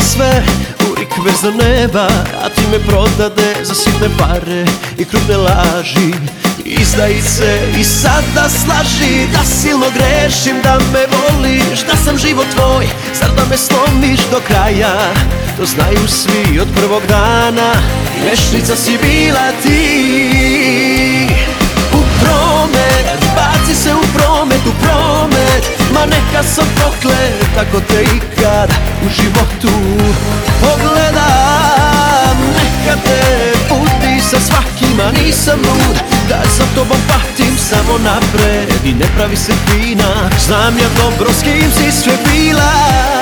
sve Uvijek bez do neba A ti me prodade za sitne pare I krupne laži. Izdajice i sada slaži Da silno grešim, da me voliš Da sam život tvoj, zar da me slomiš do kraja? To znaju svi od prvog dana Vešnica si bila ti. U promet, baci se u promet, neka sam proklet ako te ikad u životu pogledam. Neka te puti sa svakima nisam lud Da za tobom patim samo napred i ne pravi se fina. Znam ja dobro s kim si sve bila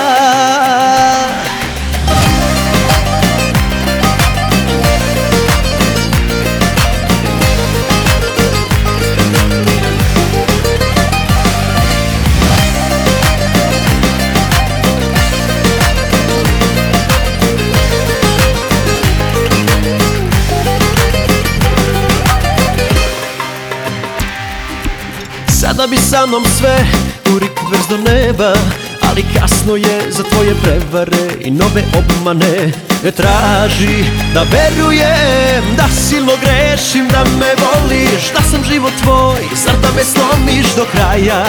Sada bi sa mnom sve urik vrz do neba Ali kasno je za tvoje prevare i nove obmane Ne traži da verujem, da silno grešim Da me voliš, da sam život tvoj Zar da me slomiš do kraja?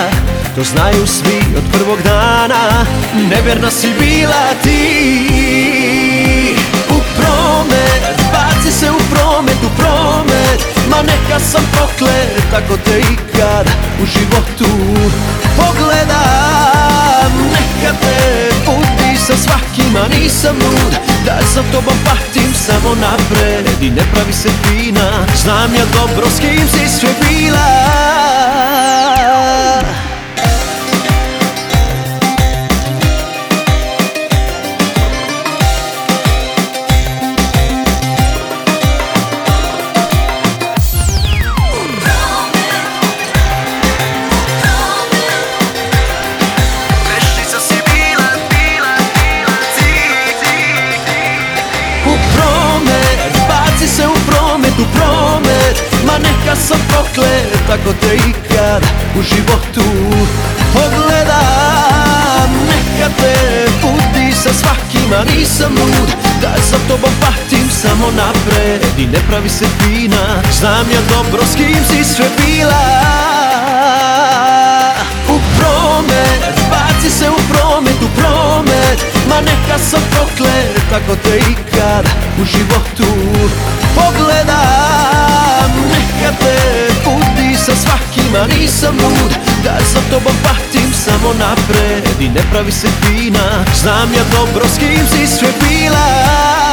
To znaju svi od prvog dana Neverna si bila ti. U promet, baci se u promet, u promet Ma neka sam proklet ako te ikad u životu pogledam. Neka te puti sa svakima nisam lud Da za tobom patim samo napred. I ne pravi se fina Znam ja dobro s kim si sve bila Neka sam proklet ako te ikad u životu pogledam Neka te puti sa svakima nisam lud Da za tobom patim samo napred. I ne pravi se fina Znam ja dobro s kim si sve bila. U promet, baci se u promet, u promet Ma neka sam proklet ako te ikad u životu pogledam da nisam lud Da za tobom patim samo napred. I ne pravi se fina Znam ja dobro s kim si sve bila.